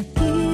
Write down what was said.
aquí.